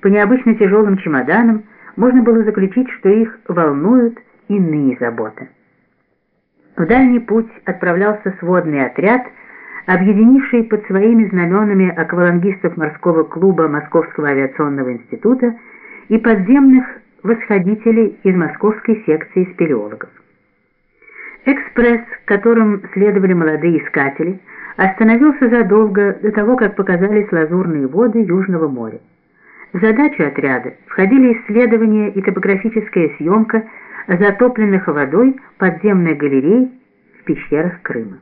по необычно тяжелым чемоданам можно было заключить, что их волнуют иные заботы. В дальний путь отправлялся сводный отряд, объединивший под своими знаменами аквалангистов морского клуба Московского авиационного института и подземных восходителей из московской секции спелеологов. Экспресс, которым следовали молодые искатели, остановился задолго до того, как показались лазурные воды Южного моря. В задачу отряда входили исследования и топографическая съемка затопленных водой подземных галерей в пещерах Крыма.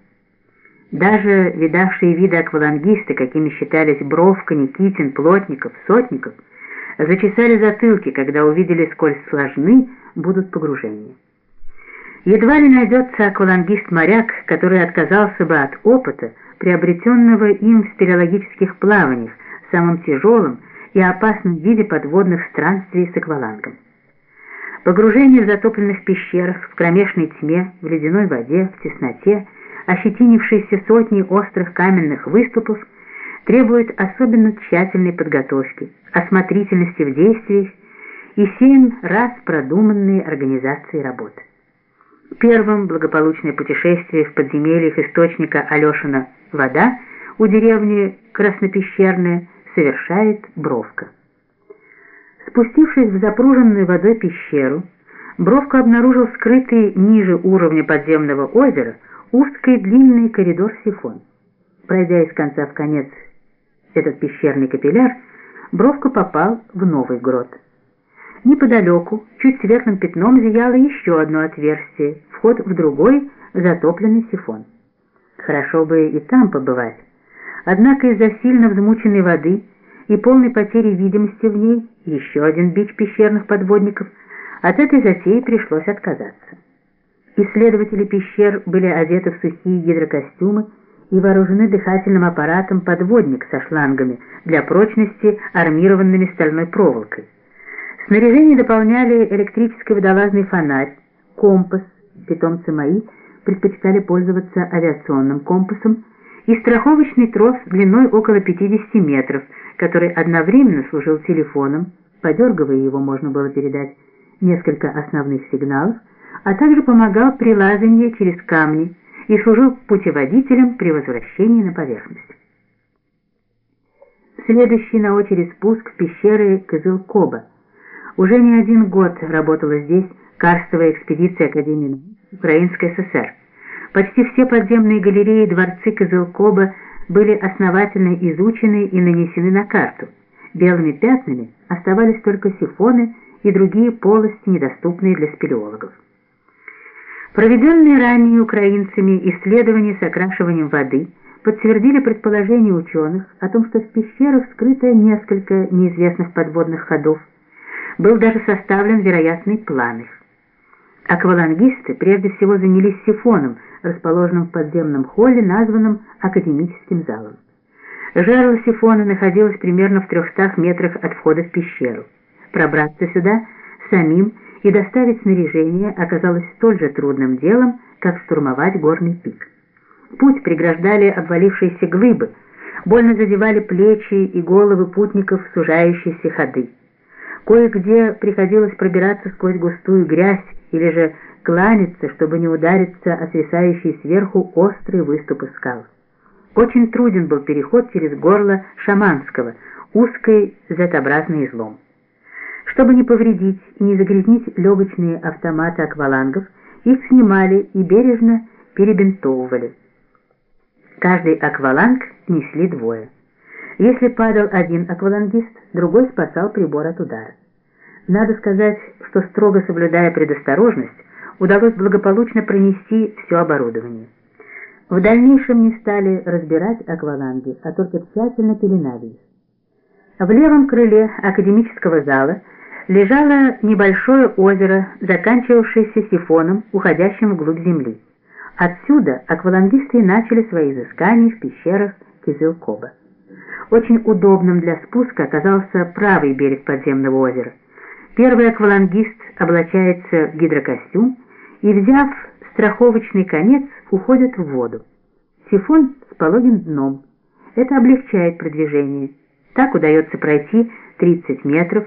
Даже видавшие виды аквалангисты, какими считались Бровка, Никитин, Плотников, Сотников, зачесали затылки, когда увидели, сколь сложны будут погружения. Едва ли найдется аквалангист-моряк, который отказался бы от опыта, приобретенного им в спелеологических плаваниях, самым тяжелым и опасном виде подводных странствий с аквалангом. Погружение в затопленных пещерах, в кромешной тьме, в ледяной воде, в тесноте, ощетинившейся сотней острых каменных выступов, требует особенно тщательной подготовки, осмотрительности в действиях и семь раз продуманной организации работы. Первым благополучное путешествие в подземельях источника Алешина «Вода» у деревни Краснопещерная совершает Бровка. Спустившись в запруженную водой пещеру, Бровка обнаружил скрытый ниже уровня подземного озера узкий длинный коридор-сифон. Пройдя из конца в конец этот пещерный капилляр, Бровка попал в новый грот. Неподалеку, чуть светлым пятном, зияло еще одно отверстие, вход в другой затопленный сифон. Хорошо бы и там побывать. Однако из-за сильно взмученной воды и полной потери видимости в ней, еще один бич пещерных подводников, от этой затеи пришлось отказаться. Исследователи пещер были одеты в сухие гидрокостюмы и вооружены дыхательным аппаратом подводник со шлангами для прочности, армированными стальной проволокой. Снаряжение дополняли электрический водолазный фонарь, компас, питомцы мои предпочитали пользоваться авиационным компасом, и страховочный трос длиной около 50 метров, который одновременно служил телефоном, подергивая его можно было передать несколько основных сигналов, а также помогал при лазании через камни и служил путеводителем при возвращении на поверхность. Следующий на очередь спуск в пещеры Кызыл-Коба. Уже не один год работала здесь карстовая экспедиция Академии Украинской ССР. Почти все подземные галереи дворцы Кызылкоба были основательно изучены и нанесены на карту. Белыми пятнами оставались только сифоны и другие полости, недоступные для спелеологов. Проведенные ранее украинцами исследования с окрашиванием воды подтвердили предположение ученых о том, что в пещерах скрыто несколько неизвестных подводных ходов. Был даже составлен вероятный план их. Аквалангисты прежде всего занялись сифоном, расположенным в подземном холле, названном академическим залом. Жерло сифона находилось примерно в 300 метрах от входа в пещеру. Пробраться сюда самим и доставить снаряжение оказалось столь же трудным делом, как штурмовать горный пик. Путь преграждали обвалившиеся глыбы, больно задевали плечи и головы путников сужающиеся ходы. Кое-где приходилось пробираться сквозь густую грязь или же кланяться, чтобы не удариться о свисающие сверху острые выступы скал. Очень труден был переход через горло Шаманского, узкий Z-образный излом. Чтобы не повредить и не загрязнить легочные автоматы аквалангов, их снимали и бережно перебинтовывали. Каждый акваланг несли двое. Если падал один аквалангист, другой спасал прибор от удара. Надо сказать, что строго соблюдая предосторожность, удалось благополучно пронести все оборудование. В дальнейшем не стали разбирать акваланги, а только тщательно пеленали их. В левом крыле академического зала лежало небольшое озеро, заканчивавшееся сифоном, уходящим вглубь земли. Отсюда аквалангисты начали свои изыскания в пещерах Кизылкоба. Очень удобным для спуска оказался правый берег подземного озера. Первый аквалангист облачается в гидрокостюм и, взяв страховочный конец, уходит в воду. Сифон с пологим дном. Это облегчает продвижение. Так удается пройти 30 метров,